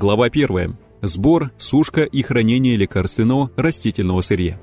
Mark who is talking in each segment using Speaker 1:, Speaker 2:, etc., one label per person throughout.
Speaker 1: Глава 1. Сбор, сушка и хранение лекарственного растительного сырья.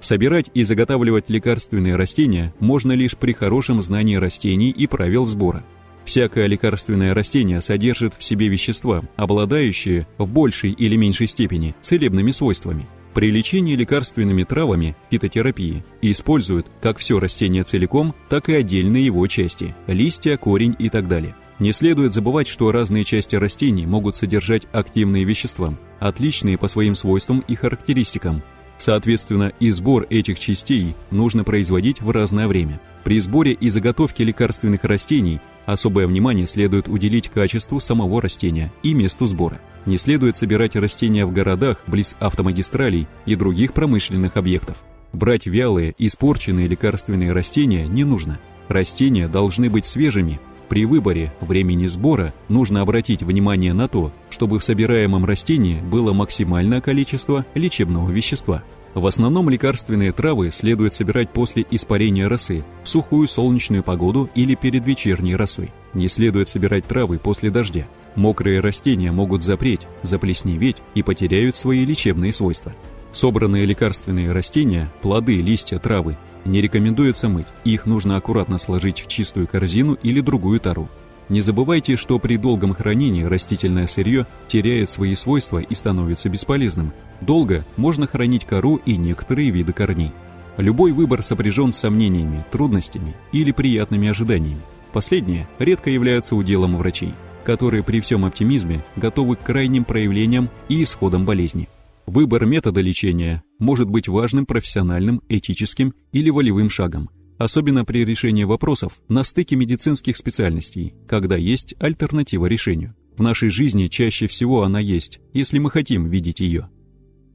Speaker 1: Собирать и заготавливать лекарственные растения можно лишь при хорошем знании растений и правил сбора. Всякое лекарственное растение содержит в себе вещества, обладающие в большей или меньшей степени целебными свойствами. При лечении лекарственными травами, фитотерапии, используют как все растение целиком, так и отдельные его части – листья, корень и так далее. Не следует забывать, что разные части растений могут содержать активные вещества, отличные по своим свойствам и характеристикам, Соответственно, и сбор этих частей нужно производить в разное время. При сборе и заготовке лекарственных растений особое внимание следует уделить качеству самого растения и месту сбора. Не следует собирать растения в городах, близ автомагистралей и других промышленных объектов. Брать вялые, испорченные лекарственные растения не нужно. Растения должны быть свежими, при выборе времени сбора нужно обратить внимание на то, чтобы в собираемом растении было максимальное количество лечебного вещества. В основном лекарственные травы следует собирать после испарения росы, в сухую солнечную погоду или перед вечерней росой. Не следует собирать травы после дождя. Мокрые растения могут запреть, заплесневеть и потеряют свои лечебные свойства. Собранные лекарственные растения, плоды, листья, травы не рекомендуется мыть, их нужно аккуратно сложить в чистую корзину или другую тару. Не забывайте, что при долгом хранении растительное сырье теряет свои свойства и становится бесполезным. Долго можно хранить кору и некоторые виды корней. Любой выбор сопряжен с сомнениями, трудностями или приятными ожиданиями. Последние редко являются уделом врачей, которые при всем оптимизме готовы к крайним проявлениям и исходам болезни. Выбор метода лечения может быть важным профессиональным, этическим или волевым шагом, особенно при решении вопросов на стыке медицинских специальностей, когда есть альтернатива решению. В нашей жизни чаще всего она есть, если мы хотим видеть ее.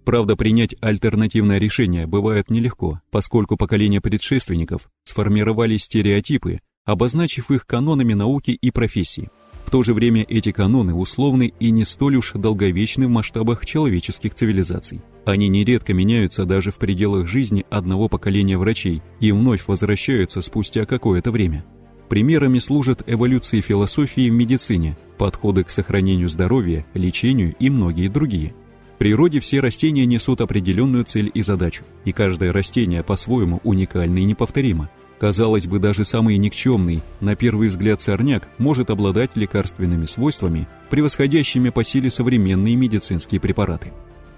Speaker 1: Правда, принять альтернативное решение бывает нелегко, поскольку поколения предшественников сформировали стереотипы, обозначив их канонами науки и профессии. В то же время эти каноны условны и не столь уж долговечны в масштабах человеческих цивилизаций. Они нередко меняются даже в пределах жизни одного поколения врачей и вновь возвращаются спустя какое-то время. Примерами служат эволюции философии в медицине, подходы к сохранению здоровья, лечению и многие другие. В природе все растения несут определенную цель и задачу, и каждое растение по-своему уникально и неповторимо. Казалось бы, даже самый никчемный, на первый взгляд сорняк, может обладать лекарственными свойствами, превосходящими по силе современные медицинские препараты.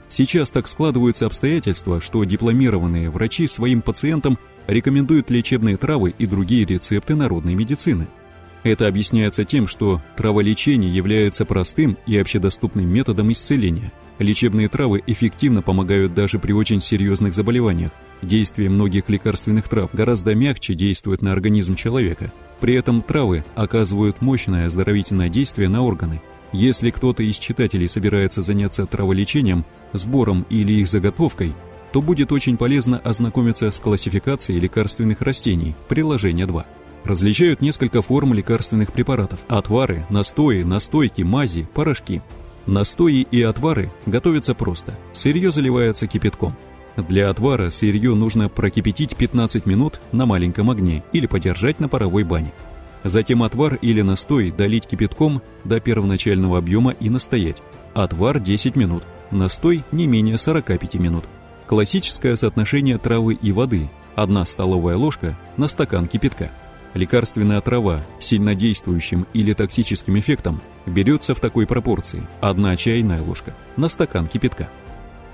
Speaker 1: Сейчас так складываются обстоятельства, что дипломированные врачи своим пациентам рекомендуют лечебные травы и другие рецепты народной медицины. Это объясняется тем, что траволечение является простым и общедоступным методом исцеления. Лечебные травы эффективно помогают даже при очень серьезных заболеваниях, Действие многих лекарственных трав гораздо мягче действует на организм человека. При этом травы оказывают мощное оздоровительное действие на органы. Если кто-то из читателей собирается заняться траволечением, сбором или их заготовкой, то будет очень полезно ознакомиться с классификацией лекарственных растений, приложение 2. Различают несколько форм лекарственных препаратов – отвары, настои, настойки, мази, порошки. Настои и отвары готовятся просто. Сырье заливается кипятком. Для отвара сырье нужно прокипятить 15 минут на маленьком огне или подержать на паровой бане. Затем отвар или настой долить кипятком до первоначального объема и настоять. Отвар 10 минут, настой не менее 45 минут. Классическое соотношение травы и воды – 1 столовая ложка на стакан кипятка. Лекарственная трава с сильнодействующим или токсическим эффектом берется в такой пропорции – 1 чайная ложка на стакан кипятка.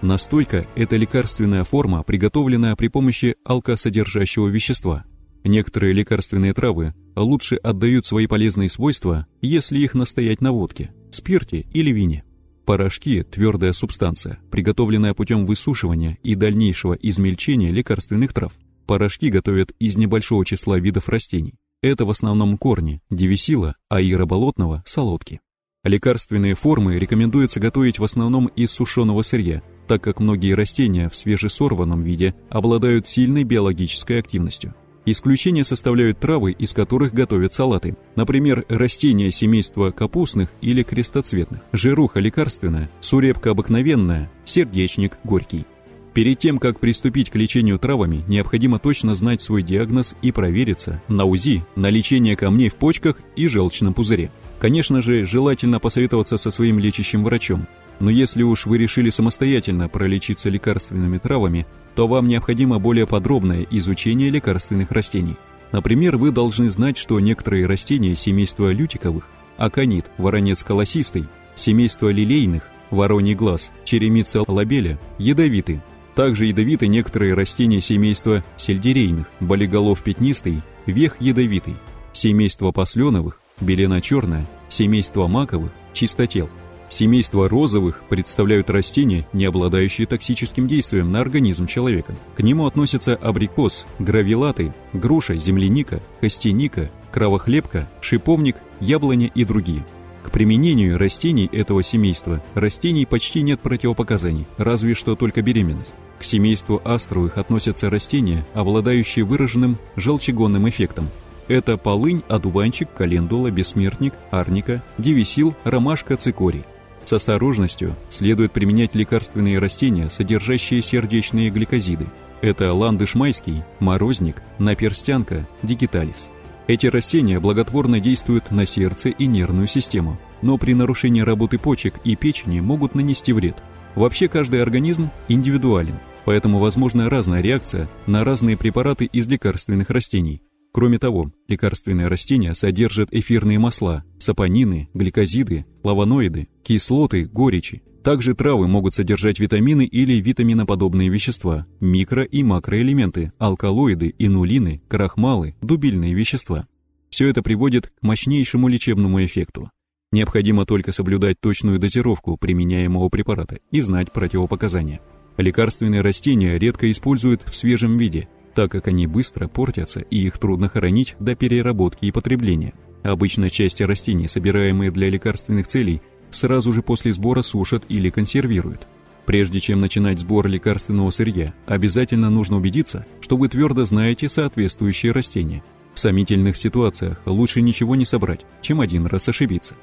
Speaker 1: Настойка – это лекарственная форма, приготовленная при помощи алкосодержащего вещества. Некоторые лекарственные травы лучше отдают свои полезные свойства, если их настоять на водке, спирте или вине. Порошки – твердая субстанция, приготовленная путем высушивания и дальнейшего измельчения лекарственных трав. Порошки готовят из небольшого числа видов растений. Это в основном корни, девисила, аира болотного, солодки. Лекарственные формы рекомендуется готовить в основном из сушеного сырья, так как многие растения в свежесорванном виде обладают сильной биологической активностью. Исключение составляют травы, из которых готовят салаты. Например, растения семейства капустных или крестоцветных, жируха лекарственная, сурепка обыкновенная, сердечник горький. Перед тем, как приступить к лечению травами, необходимо точно знать свой диагноз и провериться на УЗИ на лечение камней в почках и желчном пузыре. Конечно же, желательно посоветоваться со своим лечащим врачом, но если уж вы решили самостоятельно пролечиться лекарственными травами, то вам необходимо более подробное изучение лекарственных растений. Например, вы должны знать, что некоторые растения семейства лютиковых, аконит, воронец колосистый, семейство лилейных, вороний глаз, черемица лабеля, ядовиты, также ядовиты некоторые растения семейства сельдерейных, болиголов пятнистый, вех ядовитый, семейство посленовых, белена черная, семейство маковых, чистотел. Семейство розовых представляют растения, не обладающие токсическим действием на организм человека. К нему относятся абрикос, гравилаты, груша, земляника, костяника, кровохлебка, шиповник, яблоня и другие. К применению растений этого семейства растений почти нет противопоказаний, разве что только беременность. К семейству астровых относятся растения, обладающие выраженным желчегонным эффектом. Это полынь, одуванчик, календула, бессмертник, арника, девисил, ромашка, цикорий. С осторожностью следует применять лекарственные растения, содержащие сердечные гликозиды. Это ландыш майский, морозник, наперстянка, дигиталис. Эти растения благотворно действуют на сердце и нервную систему, но при нарушении работы почек и печени могут нанести вред. Вообще каждый организм индивидуален, поэтому возможна разная реакция на разные препараты из лекарственных растений. Кроме того, лекарственные растения содержат эфирные масла, сапонины, гликозиды, флавоноиды, кислоты, горечи. Также травы могут содержать витамины или витаминоподобные вещества, микро- и макроэлементы, алкалоиды, инулины, крахмалы, дубильные вещества. Все это приводит к мощнейшему лечебному эффекту. Необходимо только соблюдать точную дозировку применяемого препарата и знать противопоказания. Лекарственные растения редко используют в свежем виде, так как они быстро портятся и их трудно хоронить до переработки и потребления. Обычно части растений, собираемые для лекарственных целей, сразу же после сбора сушат или консервируют. Прежде чем начинать сбор лекарственного сырья, обязательно нужно убедиться, что вы твердо знаете соответствующие растения. В сомнительных ситуациях лучше ничего не собрать, чем один раз ошибиться.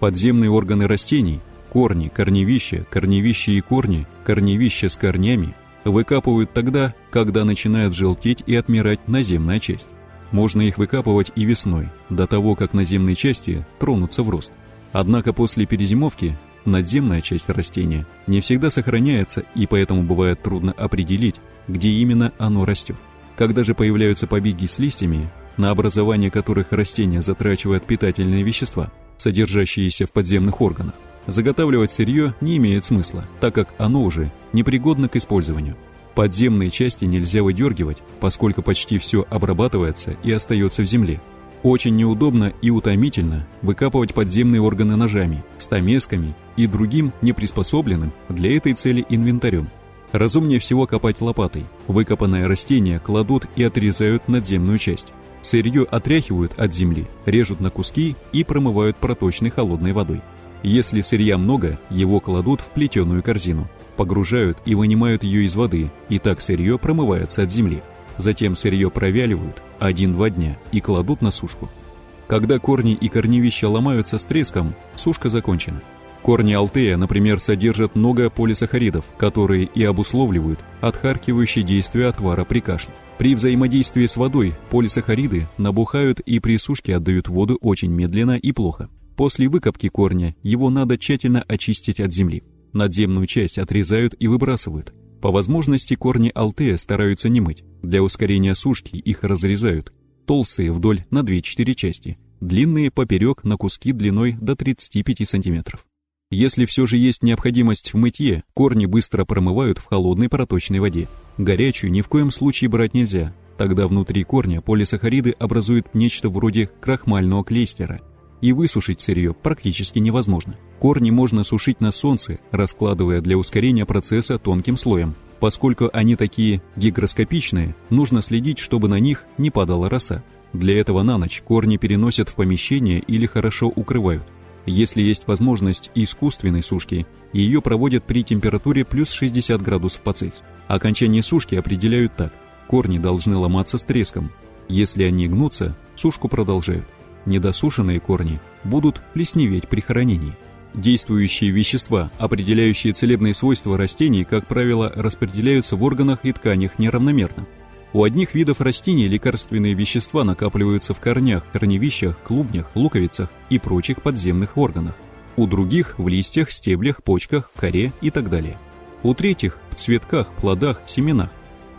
Speaker 1: Подземные органы растений, корни, корневища, корневища и корни, корневища с корнями выкапывают тогда, когда начинает желтеть и отмирать наземная часть. Можно их выкапывать и весной, до того, как наземные части тронутся в рост. Однако после перезимовки надземная часть растения не всегда сохраняется и поэтому бывает трудно определить, где именно оно растет. Когда же появляются побеги с листьями, на образование которых растение затрачивает питательные вещества, содержащиеся в подземных органах, заготавливать сырье не имеет смысла, так как оно уже непригодно к использованию. Подземные части нельзя выдергивать, поскольку почти все обрабатывается и остается в земле. Очень неудобно и утомительно выкапывать подземные органы ножами, стамесками и другим неприспособленным для этой цели инвентарем. Разумнее всего копать лопатой. Выкопанное растение кладут и отрезают надземную часть. Сырье отряхивают от земли, режут на куски и промывают проточной холодной водой. Если сырья много, его кладут в плетеную корзину, погружают и вынимают ее из воды, и так сырье промывается от земли. Затем сырье провяливают один-два дня и кладут на сушку. Когда корни и корневища ломаются с треском, сушка закончена. Корни алтея, например, содержат много полисахаридов, которые и обусловливают отхаркивающее действие отвара при кашле. При взаимодействии с водой полисахариды набухают и при сушке отдают воду очень медленно и плохо. После выкопки корня его надо тщательно очистить от земли. Надземную часть отрезают и выбрасывают. По возможности корни алтея стараются не мыть. Для ускорения сушки их разрезают. Толстые вдоль на 2-4 части, длинные поперек на куски длиной до 35 см. Если все же есть необходимость в мытье, корни быстро промывают в холодной проточной воде. Горячую ни в коем случае брать нельзя, тогда внутри корня полисахариды образуют нечто вроде крахмального клейстера – и высушить сырье практически невозможно. Корни можно сушить на солнце, раскладывая для ускорения процесса тонким слоем. Поскольку они такие гигроскопичные, нужно следить, чтобы на них не падала роса. Для этого на ночь корни переносят в помещение или хорошо укрывают. Если есть возможность искусственной сушки, ее проводят при температуре плюс 60 градусов по Цельсию. Окончание сушки определяют так. Корни должны ломаться с треском. Если они гнутся, сушку продолжают недосушенные корни будут плесневеть при хранении. Действующие вещества, определяющие целебные свойства растений, как правило, распределяются в органах и тканях неравномерно. У одних видов растений лекарственные вещества накапливаются в корнях, корневищах, клубнях, луковицах и прочих подземных органах. У других – в листьях, стеблях, почках, коре и так далее. У третьих – в цветках, плодах, семенах.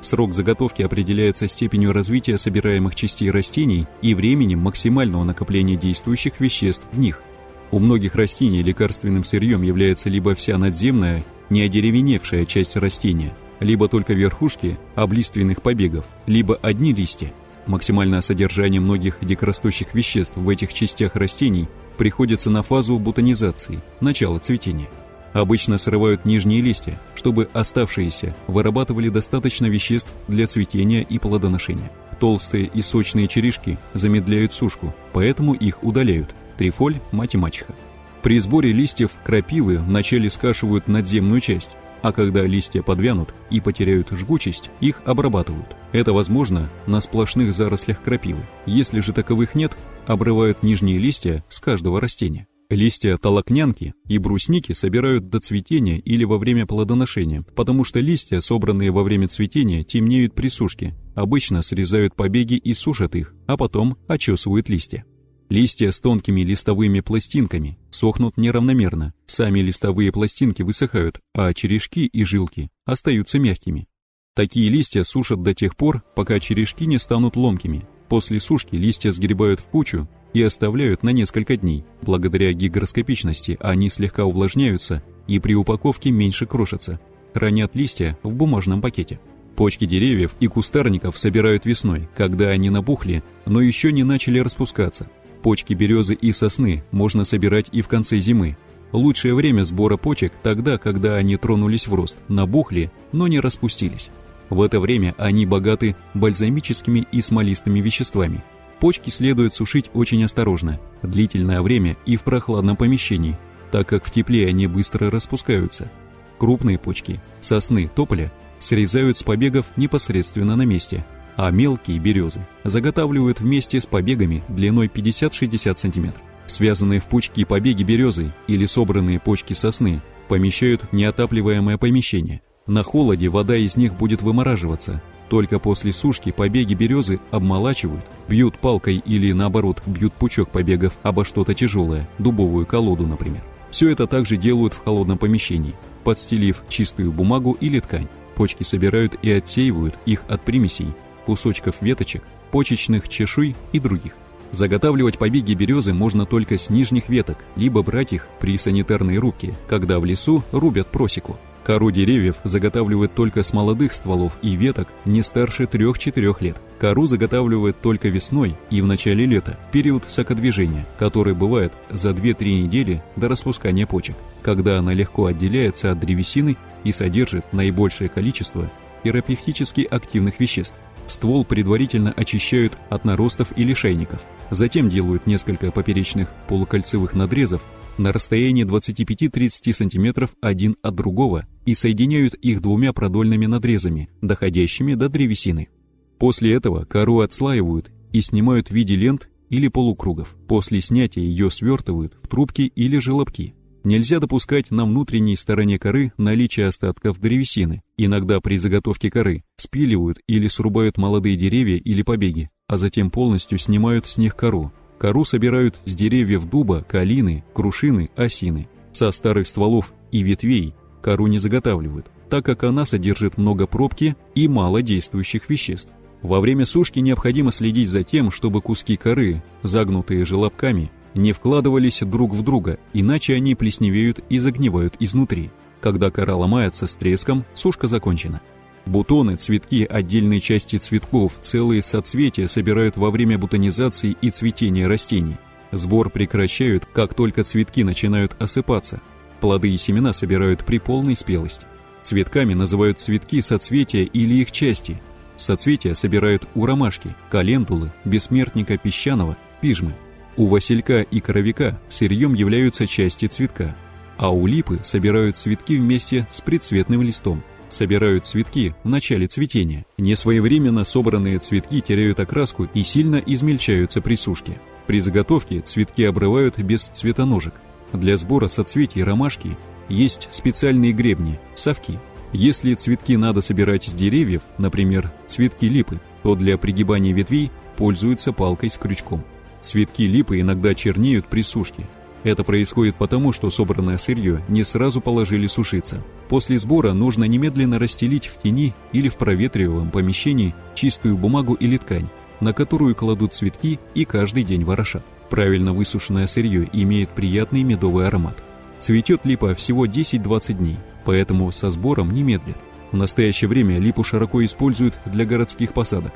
Speaker 1: Срок заготовки определяется степенью развития собираемых частей растений и временем максимального накопления действующих веществ в них – у многих растений лекарственным сырьем является либо вся надземная, неодеревеневшая часть растения, либо только верхушки облиственных побегов, либо одни листья. Максимальное содержание многих дикорастущих веществ в этих частях растений приходится на фазу бутонизации, начало цветения. Обычно срывают нижние листья, чтобы оставшиеся вырабатывали достаточно веществ для цветения и плодоношения. Толстые и сочные черешки замедляют сушку, поэтому их удаляют, Трифоль, мать и мачеха. При сборе листьев крапивы вначале скашивают надземную часть, а когда листья подвянут и потеряют жгучесть, их обрабатывают. Это возможно на сплошных зарослях крапивы. Если же таковых нет, обрывают нижние листья с каждого растения. Листья толокнянки и брусники собирают до цветения или во время плодоношения, потому что листья, собранные во время цветения, темнеют при сушке. Обычно срезают побеги и сушат их, а потом очесывают листья. Листья с тонкими листовыми пластинками сохнут неравномерно, сами листовые пластинки высыхают, а черешки и жилки остаются мягкими. Такие листья сушат до тех пор, пока черешки не станут ломкими. После сушки листья сгребают в кучу и оставляют на несколько дней. Благодаря гигроскопичности они слегка увлажняются и при упаковке меньше крошатся. Хранят листья в бумажном пакете. Почки деревьев и кустарников собирают весной, когда они набухли, но еще не начали распускаться. Почки березы и сосны можно собирать и в конце зимы. Лучшее время сбора почек тогда, когда они тронулись в рост, набухли, но не распустились. В это время они богаты бальзамическими и смолистыми веществами. Почки следует сушить очень осторожно, длительное время и в прохладном помещении, так как в тепле они быстро распускаются. Крупные почки, сосны, тополя срезают с побегов непосредственно на месте – а мелкие березы заготавливают вместе с побегами длиной 50-60 см. Связанные в пучки побеги березы или собранные почки сосны помещают неотапливаемое помещение. На холоде вода из них будет вымораживаться. Только после сушки побеги березы обмолачивают, бьют палкой или наоборот бьют пучок побегов обо что-то тяжелое, дубовую колоду, например. Все это также делают в холодном помещении, подстелив чистую бумагу или ткань. Почки собирают и отсеивают их от примесей, кусочков веточек, почечных чешуй и других. Заготавливать побеги березы можно только с нижних веток, либо брать их при санитарной рубке, когда в лесу рубят просеку. Кору деревьев заготавливают только с молодых стволов и веток не старше 3-4 лет. Кору заготавливают только весной и в начале лета, в период сокодвижения, который бывает за 2-3 недели до распускания почек, когда она легко отделяется от древесины и содержит наибольшее количество терапевтически активных веществ. Ствол предварительно очищают от наростов и лишайников. Затем делают несколько поперечных полукольцевых надрезов на расстоянии 25-30 см один от другого и соединяют их двумя продольными надрезами, доходящими до древесины. После этого кору отслаивают и снимают в виде лент или полукругов. После снятия ее свертывают в трубки или желобки. Нельзя допускать на внутренней стороне коры наличие остатков древесины. Иногда при заготовке коры спиливают или срубают молодые деревья или побеги, а затем полностью снимают с них кору. Кору собирают с деревьев дуба, калины, крушины, осины. Со старых стволов и ветвей кору не заготавливают, так как она содержит много пробки и мало действующих веществ. Во время сушки необходимо следить за тем, чтобы куски коры, загнутые желобками, не вкладывались друг в друга, иначе они плесневеют и загнивают изнутри. Когда кора ломается с треском, сушка закончена. Бутоны, цветки, отдельные части цветков, целые соцветия собирают во время бутонизации и цветения растений. Сбор прекращают, как только цветки начинают осыпаться. Плоды и семена собирают при полной спелости. Цветками называют цветки соцветия или их части. Соцветия собирают у ромашки, календулы, бессмертника песчаного, пижмы. У василька и коровика сырьем являются части цветка, а у липы собирают цветки вместе с предцветным листом. Собирают цветки в начале цветения. Несвоевременно собранные цветки теряют окраску и сильно измельчаются при сушке. При заготовке цветки обрывают без цветоножек. Для сбора соцветий ромашки есть специальные гребни, совки. Если цветки надо собирать с деревьев, например, цветки липы, то для пригибания ветвей пользуются палкой с крючком. Цветки липы иногда чернеют при сушке. Это происходит потому, что собранное сырье не сразу положили сушиться. После сбора нужно немедленно расстелить в тени или в проветриваемом помещении чистую бумагу или ткань, на которую кладут цветки и каждый день ворошат. Правильно высушенное сырье имеет приятный медовый аромат. Цветет липа всего 10-20 дней, поэтому со сбором немедленно. В настоящее время липу широко используют для городских посадок.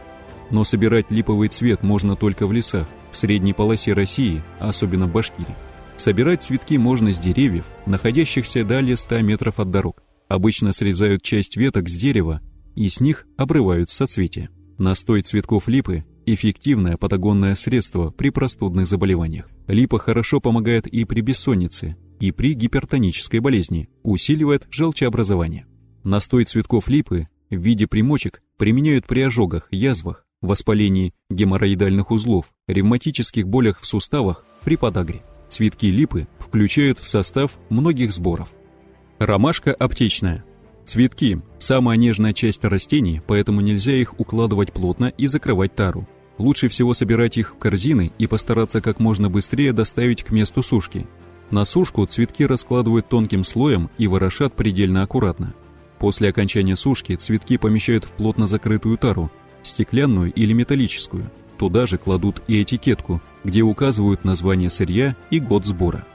Speaker 1: Но собирать липовый цвет можно только в лесах, в средней полосе России, особенно в Башкирии. Собирать цветки можно с деревьев, находящихся далее 100 метров от дорог. Обычно срезают часть веток с дерева и с них обрывают соцветия. Настой цветков липы – эффективное патагонное средство при простудных заболеваниях. Липа хорошо помогает и при бессоннице, и при гипертонической болезни, усиливает желчеобразование. Настой цветков липы в виде примочек применяют при ожогах, язвах, воспалении геморроидальных узлов, ревматических болях в суставах, при подагре. Цветки липы включают в состав многих сборов. Ромашка аптечная – Цветки – самая нежная часть растений, поэтому нельзя их укладывать плотно и закрывать тару. Лучше всего собирать их в корзины и постараться как можно быстрее доставить к месту сушки. На сушку цветки раскладывают тонким слоем и ворошат предельно аккуратно. После окончания сушки цветки помещают в плотно закрытую тару, стеклянную или металлическую. Туда же кладут и этикетку, где указывают название сырья и год сбора.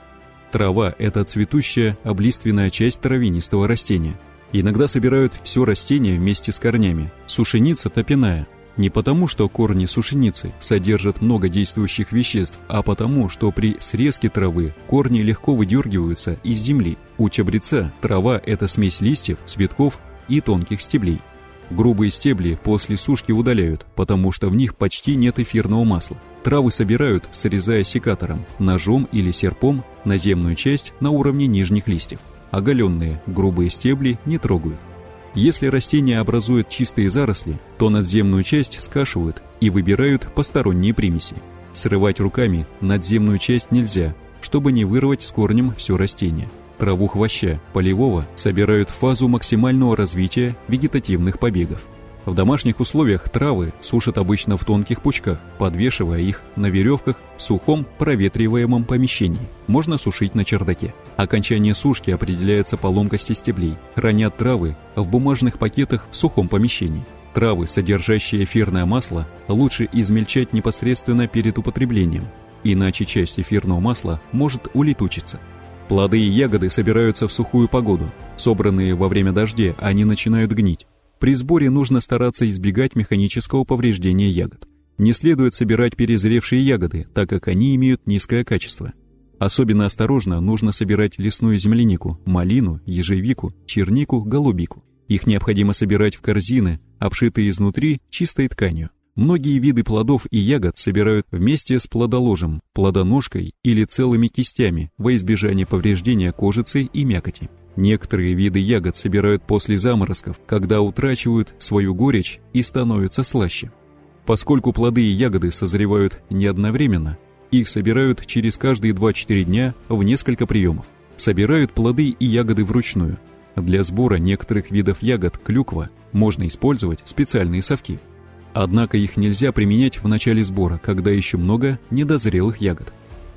Speaker 1: Трава – это цветущая, облиственная часть травянистого растения – Иногда собирают все растение вместе с корнями. Сушеница топяная. Не потому, что корни сушеницы содержат много действующих веществ, а потому, что при срезке травы корни легко выдергиваются из земли. У чабреца трава – это смесь листьев, цветков и тонких стеблей. Грубые стебли после сушки удаляют, потому что в них почти нет эфирного масла. Травы собирают, срезая секатором, ножом или серпом наземную часть на уровне нижних листьев. Оголенные, грубые стебли не трогают. Если растение образует чистые заросли, то надземную часть скашивают и выбирают посторонние примеси. Срывать руками надземную часть нельзя, чтобы не вырвать с корнем все растение. Траву хвоща, полевого, собирают в фазу максимального развития вегетативных побегов. В домашних условиях травы сушат обычно в тонких пучках, подвешивая их на веревках в сухом проветриваемом помещении. Можно сушить на чердаке. Окончание сушки определяется по ломкости стеблей. Хранят травы в бумажных пакетах в сухом помещении. Травы, содержащие эфирное масло, лучше измельчать непосредственно перед употреблением, иначе часть эфирного масла может улетучиться. Плоды и ягоды собираются в сухую погоду. Собранные во время дождя, они начинают гнить. При сборе нужно стараться избегать механического повреждения ягод. Не следует собирать перезревшие ягоды, так как они имеют низкое качество. Особенно осторожно нужно собирать лесную землянику, малину, ежевику, чернику, голубику. Их необходимо собирать в корзины, обшитые изнутри чистой тканью. Многие виды плодов и ягод собирают вместе с плодоложем, плодоножкой или целыми кистями во избежание повреждения кожицы и мякоти. Некоторые виды ягод собирают после заморозков, когда утрачивают свою горечь и становятся слаще. Поскольку плоды и ягоды созревают не одновременно, их собирают через каждые 2-4 дня в несколько приемов. Собирают плоды и ягоды вручную. Для сбора некоторых видов ягод клюква можно использовать специальные совки. Однако их нельзя применять в начале сбора, когда еще много недозрелых ягод.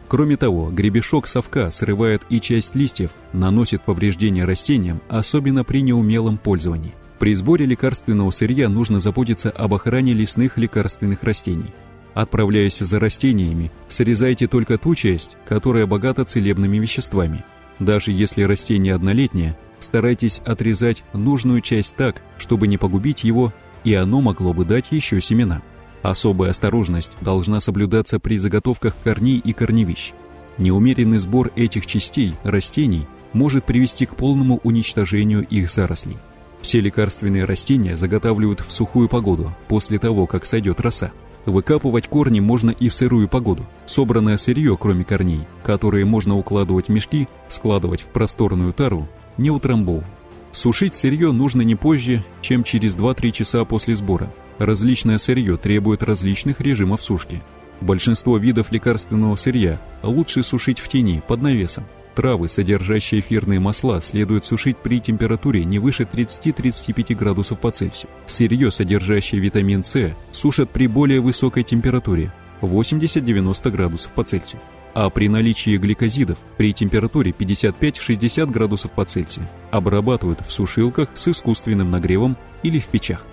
Speaker 1: Кроме того, гребешок совка срывает и часть листьев, наносит повреждения растениям, особенно при неумелом пользовании. При сборе лекарственного сырья нужно заботиться об охране лесных лекарственных растений. Отправляясь за растениями, срезайте только ту часть, которая богата целебными веществами. Даже если растение однолетнее, старайтесь отрезать нужную часть так, чтобы не погубить его, и оно могло бы дать еще семена. Особая осторожность должна соблюдаться при заготовках корней и корневищ. Неумеренный сбор этих частей растений может привести к полному уничтожению их зарослей. Все лекарственные растения заготавливают в сухую погоду, после того, как сойдет роса. Выкапывать корни можно и в сырую погоду. Собранное сырье, кроме корней, которые можно укладывать в мешки, складывать в просторную тару, не утрамбовывать. Сушить сырье нужно не позже, чем через 2-3 часа после сбора, Различное сырье требует различных режимов сушки. Большинство видов лекарственного сырья лучше сушить в тени, под навесом. Травы, содержащие эфирные масла, следует сушить при температуре не выше 30-35 градусов по Цельсию. Сырье, содержащее витамин С, сушат при более высокой температуре 80-90 градусов по Цельсию. А при наличии гликозидов при температуре 55-60 градусов по Цельсию обрабатывают в сушилках с искусственным нагревом или в печах.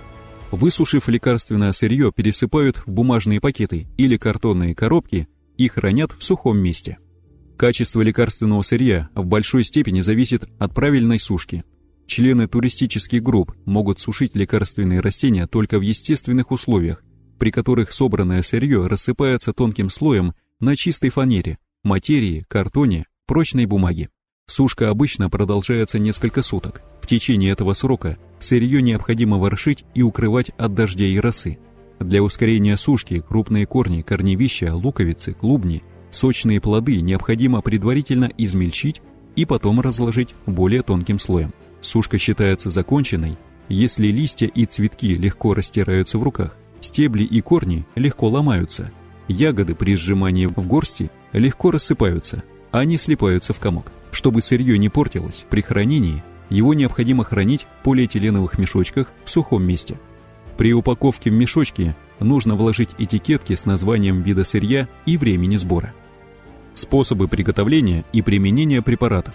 Speaker 1: Высушив лекарственное сырье, пересыпают в бумажные пакеты или картонные коробки и хранят в сухом месте. Качество лекарственного сырья в большой степени зависит от правильной сушки. Члены туристических групп могут сушить лекарственные растения только в естественных условиях, при которых собранное сырье рассыпается тонким слоем на чистой фанере, материи, картоне, прочной бумаге. Сушка обычно продолжается несколько суток. В течение этого срока сырье необходимо ворошить и укрывать от дождя и росы. Для ускорения сушки крупные корни, корневища, луковицы, клубни, сочные плоды необходимо предварительно измельчить и потом разложить более тонким слоем. Сушка считается законченной, если листья и цветки легко растираются в руках, стебли и корни легко ломаются, ягоды при сжимании в горсти легко рассыпаются, а они слипаются в комок. Чтобы сырье не портилось, при хранении его необходимо хранить в полиэтиленовых мешочках в сухом месте. При упаковке в мешочки нужно вложить этикетки с названием вида сырья и времени сбора. Способы приготовления и применения препаратов.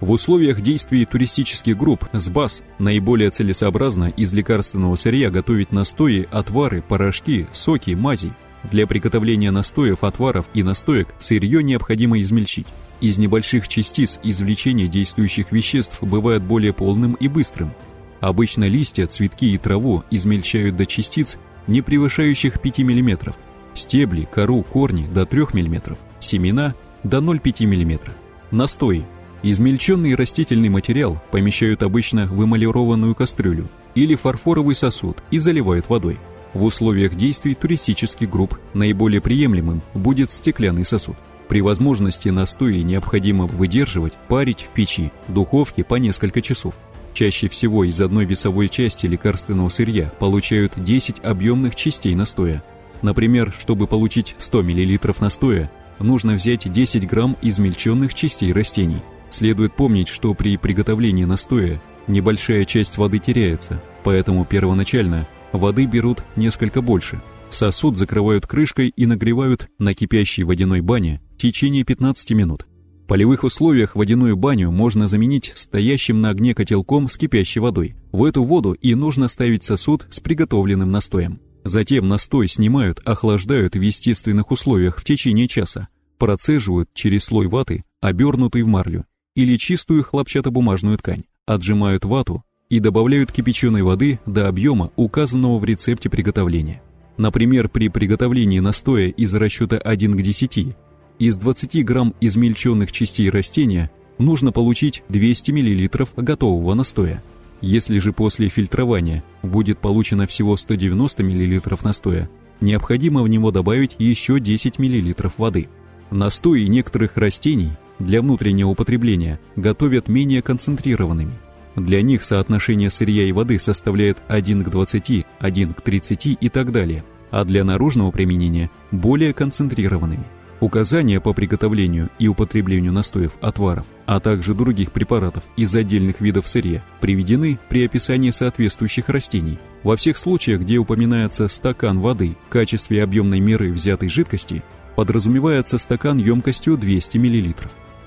Speaker 1: В условиях действий туристических групп с БАС наиболее целесообразно из лекарственного сырья готовить настои, отвары, порошки, соки, мази. Для приготовления настоев, отваров и настоек сырье необходимо измельчить. Из небольших частиц извлечение действующих веществ бывает более полным и быстрым. Обычно листья, цветки и траву измельчают до частиц, не превышающих 5 мм, стебли, кору, корни до 3 мм, семена до 0,5 мм. Настой. Измельченный растительный материал помещают обычно в эмалированную кастрюлю или фарфоровый сосуд и заливают водой. В условиях действий туристических групп наиболее приемлемым будет стеклянный сосуд. При возможности настои необходимо выдерживать, парить в печи, духовке по несколько часов. Чаще всего из одной весовой части лекарственного сырья получают 10 объемных частей настоя. Например, чтобы получить 100 мл настоя, нужно взять 10 грамм измельченных частей растений. Следует помнить, что при приготовлении настоя небольшая часть воды теряется, поэтому первоначально воды берут несколько больше – Сосуд закрывают крышкой и нагревают на кипящей водяной бане в течение 15 минут. В полевых условиях водяную баню можно заменить стоящим на огне котелком с кипящей водой. В эту воду и нужно ставить сосуд с приготовленным настоем. Затем настой снимают, охлаждают в естественных условиях в течение часа, процеживают через слой ваты, обернутый в марлю, или чистую хлопчатобумажную ткань, отжимают вату и добавляют кипяченой воды до объема, указанного в рецепте приготовления. Например, при приготовлении настоя из расчета 1 к 10 из 20 грамм измельченных частей растения нужно получить 200 мл готового настоя. Если же после фильтрования будет получено всего 190 мл настоя, необходимо в него добавить еще 10 мл воды. Настои некоторых растений для внутреннего употребления готовят менее концентрированными. Для них соотношение сырья и воды составляет 1 к 20, 1 к 30 и так далее, а для наружного применения более концентрированными. Указания по приготовлению и употреблению настоев, отваров, а также других препаратов из отдельных видов сырья приведены при описании соответствующих растений. Во всех случаях, где упоминается стакан воды в качестве объемной меры взятой жидкости, подразумевается стакан емкостью 200 мл.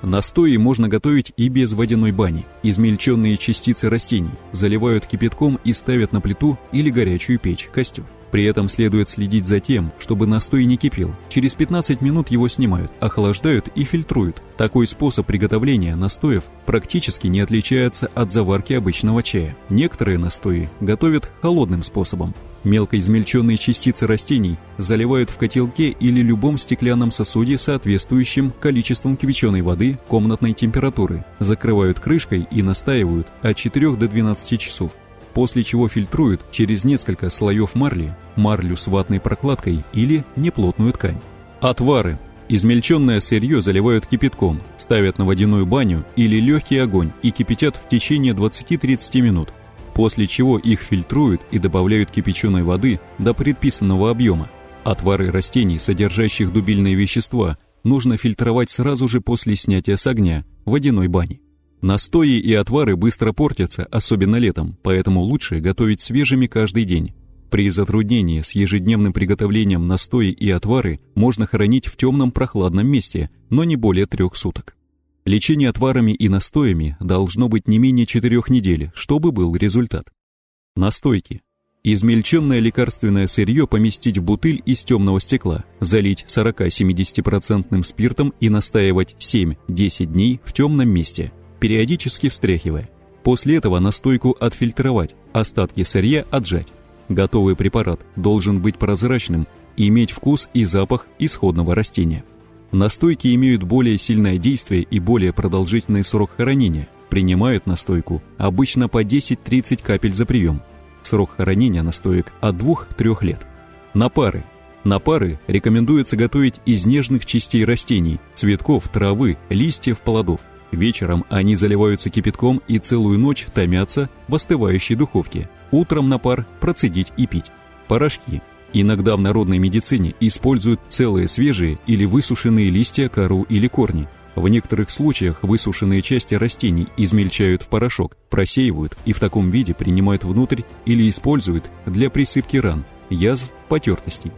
Speaker 1: Настои можно готовить и без водяной бани. Измельченные частицы растений заливают кипятком и ставят на плиту или горячую печь, костер. При этом следует следить за тем, чтобы настой не кипел. Через 15 минут его снимают, охлаждают и фильтруют. Такой способ приготовления настоев практически не отличается от заварки обычного чая. Некоторые настои готовят холодным способом. Мелко измельченные частицы растений заливают в котелке или любом стеклянном сосуде соответствующим количеством кипяченой воды комнатной температуры, закрывают крышкой и настаивают от 4 до 12 часов после чего фильтруют через несколько слоев марли, марлю с ватной прокладкой или неплотную ткань. Отвары. Измельченное сырье заливают кипятком, ставят на водяную баню или легкий огонь и кипятят в течение 20-30 минут, после чего их фильтруют и добавляют кипяченой воды до предписанного объема. Отвары растений, содержащих дубильные вещества, нужно фильтровать сразу же после снятия с огня, в водяной бане. Настои и отвары быстро портятся, особенно летом, поэтому лучше готовить свежими каждый день. При затруднении с ежедневным приготовлением настои и отвары можно хранить в темном прохладном месте, но не более трех суток. Лечение отварами и настоями должно быть не менее четырех недель, чтобы был результат. Настойки. Измельченное лекарственное сырье поместить в бутыль из темного стекла, залить 40-70% спиртом и настаивать 7-10 дней в темном месте – периодически встряхивая. После этого настойку отфильтровать, остатки сырья отжать. Готовый препарат должен быть прозрачным иметь вкус и запах исходного растения. Настойки имеют более сильное действие и более продолжительный срок хранения. Принимают настойку обычно по 10-30 капель за прием. Срок хранения настоек от 2-3 лет. На пары. На пары рекомендуется готовить из нежных частей растений, цветков, травы, листьев, плодов – Вечером они заливаются кипятком и целую ночь томятся в остывающей духовке. Утром на пар процедить и пить. Порошки. Иногда в народной медицине используют целые свежие или высушенные листья, кору или корни. В некоторых случаях высушенные части растений измельчают в порошок, просеивают и в таком виде принимают внутрь или используют для присыпки ран, язв, потертостей.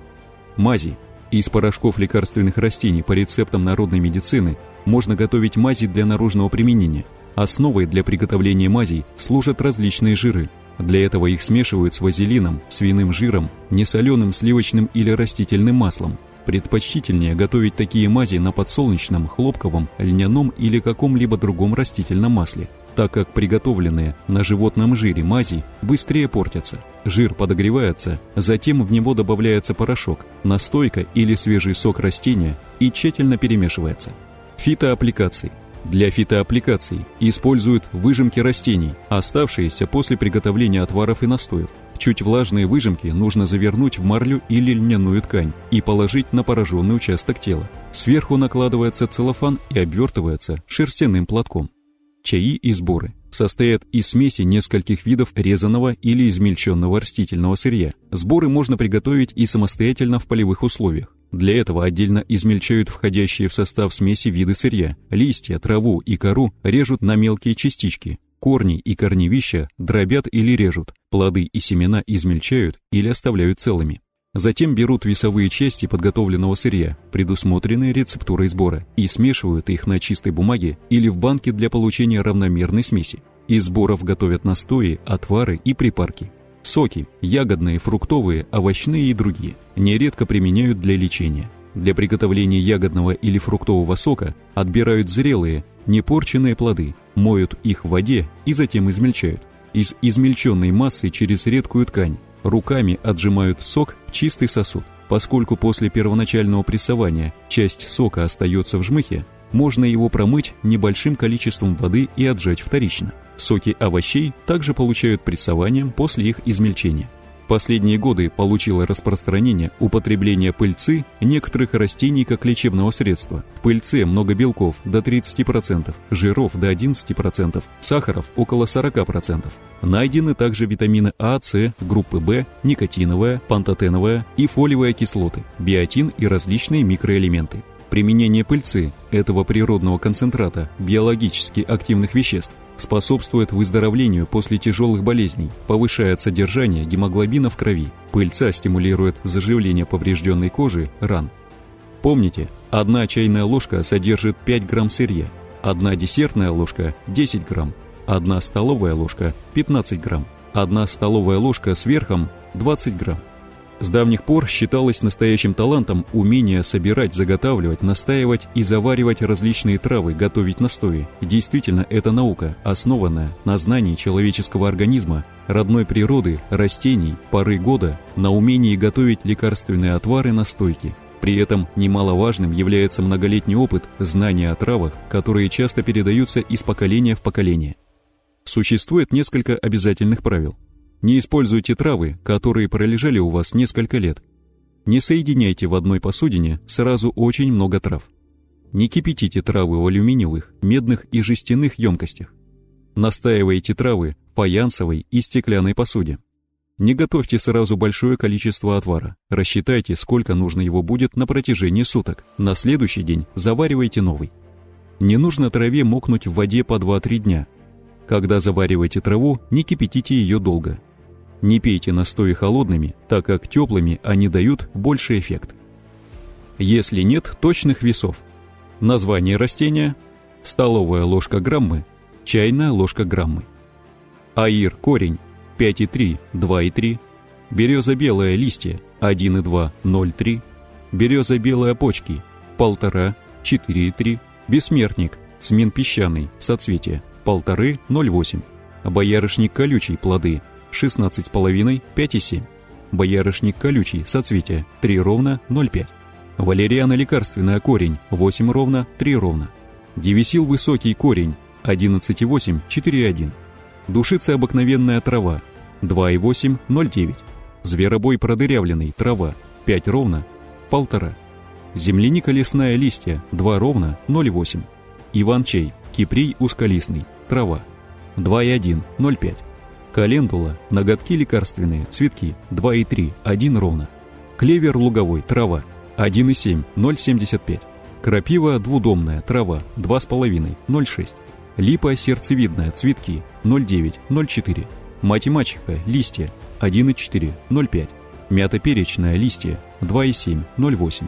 Speaker 1: Мази из порошков лекарственных растений по рецептам народной медицины можно готовить мази для наружного применения. Основой для приготовления мазей служат различные жиры. Для этого их смешивают с вазелином, свиным жиром, несоленым сливочным или растительным маслом. Предпочтительнее готовить такие мази на подсолнечном, хлопковом, льняном или каком-либо другом растительном масле – так как приготовленные на животном жире мази быстрее портятся. Жир подогревается, затем в него добавляется порошок, настойка или свежий сок растения и тщательно перемешивается. Фитоаппликации. Для фитоаппликаций используют выжимки растений, оставшиеся после приготовления отваров и настоев. Чуть влажные выжимки нужно завернуть в марлю или льняную ткань и положить на пораженный участок тела. Сверху накладывается целлофан и обвертывается шерстяным платком. Чаи и сборы состоят из смеси нескольких видов резаного или измельченного растительного сырья. Сборы можно приготовить и самостоятельно в полевых условиях. Для этого отдельно измельчают входящие в состав смеси виды сырья. Листья, траву и кору режут на мелкие частички. Корни и корневища дробят или режут. Плоды и семена измельчают или оставляют целыми. Затем берут весовые части подготовленного сырья, предусмотренные рецептурой сбора, и смешивают их на чистой бумаге или в банке для получения равномерной смеси. Из сборов готовят настои, отвары и припарки. Соки – ягодные, фруктовые, овощные и другие – нередко применяют для лечения. Для приготовления ягодного или фруктового сока отбирают зрелые, непорченные плоды, моют их в воде и затем измельчают. Из измельченной массы через редкую ткань руками отжимают сок в чистый сосуд. Поскольку после первоначального прессования часть сока остается в жмыхе, можно его промыть небольшим количеством воды и отжать вторично. Соки овощей также получают прессованием после их измельчения последние годы получило распространение употребление пыльцы некоторых растений как лечебного средства. В пыльце много белков до 30%, жиров до 11%, сахаров около 40%. Найдены также витамины А, С, группы В, никотиновая, пантотеновая и фолиевая кислоты, биотин и различные микроэлементы. Применение пыльцы, этого природного концентрата биологически активных веществ, способствует выздоровлению после тяжелых болезней, повышает содержание гемоглобина в крови. Пыльца стимулирует заживление поврежденной кожи, ран. Помните, одна чайная ложка содержит 5 грамм сырья, одна десертная ложка – 10 грамм, одна столовая ложка – 15 грамм, одна столовая ложка с верхом – 20 грамм. С давних пор считалось настоящим талантом умение собирать, заготавливать, настаивать и заваривать различные травы, готовить настои. Действительно, это наука, основанная на знании человеческого организма, родной природы, растений, поры года, на умении готовить лекарственные отвары настойки. При этом немаловажным является многолетний опыт, знания о травах, которые часто передаются из поколения в поколение. Существует несколько обязательных правил – не используйте травы, которые пролежали у вас несколько лет. Не соединяйте в одной посудине сразу очень много трав. Не кипятите травы в алюминиевых, медных и жестяных емкостях. Настаивайте травы в фаянсовой и стеклянной посуде. Не готовьте сразу большое количество отвара. Рассчитайте, сколько нужно его будет на протяжении суток. На следующий день заваривайте новый. Не нужно траве мокнуть в воде по 2-3 дня. Когда завариваете траву, не кипятите ее долго. Не пейте настои холодными, так как теплыми они дают больший эффект. Если нет точных весов. Название растения – столовая ложка граммы, чайная ложка граммы. Аир – корень 5,3, 2,3, береза белая листья 1,2, 0,3, береза белая почки 1,5, 4,3, бессмертник, цмин песчаный, соцветие 1,5, 0,8, боярышник колючий, плоды 16,5, 5,7, боярышник колючий, соцветие 3 ровно, 0,5, валериана лекарственная корень 8 ровно, 3 ровно, девисил высокий корень 11,8, 4,1, Душица обыкновенная трава 2,8, 0,9. Зверобой продырявленный, трава 5 ровно, 1,5. Земляника лесная листья 2 ровно, 0,8. Иван-чай, киприй узколистный, трава 2,1, 0,5. Календула, ноготки лекарственные, цветки 2,3, 1 ровно. Клевер луговой, трава 1,7, 0,75. Крапива двудомная, трава 2,5, 0,6. Липа сердцевидная, цветки 0,9-0,4. Мать и мачеха, листья 1,4, 0,5. Мята перечная, листья 2,7, 0,8.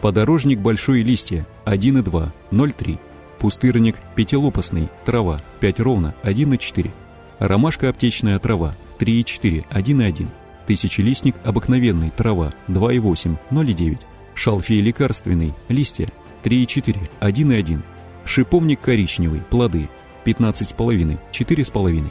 Speaker 1: Подорожник большой листья 1,2, 0,3. Пустырник пятилопастный, трава 5 ровно, 1,4. Ромашка аптечная трава 3,4, 1,1. Тысячелистник обыкновенный, трава 2,8, 0,9. Шалфей лекарственный, листья 3,4, 1,1. Шиповник коричневый, плоды 15,5, 4,5.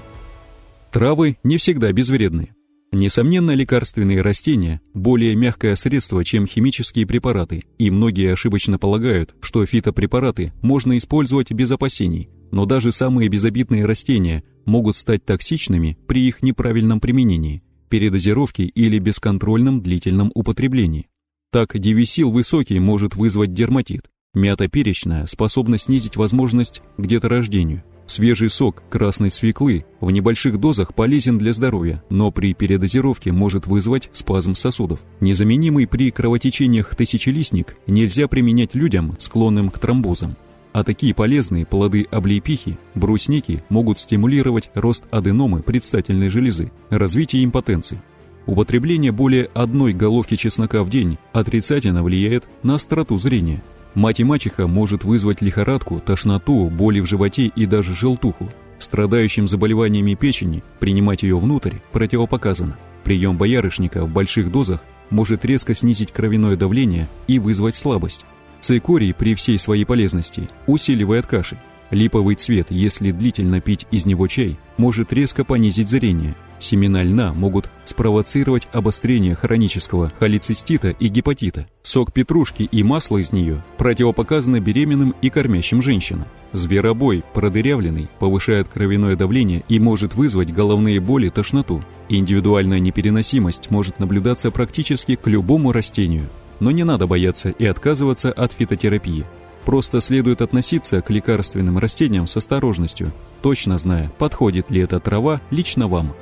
Speaker 1: Травы не всегда безвредны. Несомненно, лекарственные растения – более мягкое средство, чем химические препараты, и многие ошибочно полагают, что фитопрепараты можно использовать без опасений, но даже самые безобидные растения могут стать токсичными при их неправильном применении, передозировке или бесконтрольном длительном употреблении. Так, девисил высокий может вызвать дерматит, Мята перечная способна снизить возможность к деторождению. Свежий сок красной свеклы в небольших дозах полезен для здоровья, но при передозировке может вызвать спазм сосудов. Незаменимый при кровотечениях тысячелистник нельзя применять людям, склонным к тромбозам. А такие полезные плоды облепихи, брусники могут стимулировать рост аденомы предстательной железы, развитие импотенции. Употребление более одной головки чеснока в день отрицательно влияет на остроту зрения – Мать и мачеха может вызвать лихорадку, тошноту, боли в животе и даже желтуху. Страдающим заболеваниями печени принимать ее внутрь противопоказано. Прием боярышника в больших дозах может резко снизить кровяное давление и вызвать слабость. Цикорий при всей своей полезности усиливает кашель. Липовый цвет, если длительно пить из него чай, может резко понизить зрение. Семена льна могут спровоцировать обострение хронического холецистита и гепатита. Сок петрушки и масло из нее противопоказаны беременным и кормящим женщинам. Зверобой, продырявленный, повышает кровяное давление и может вызвать головные боли, тошноту. Индивидуальная непереносимость может наблюдаться практически к любому растению. Но не надо бояться и отказываться от фитотерапии. Просто следует относиться к лекарственным растениям с осторожностью, точно зная, подходит ли эта трава лично вам.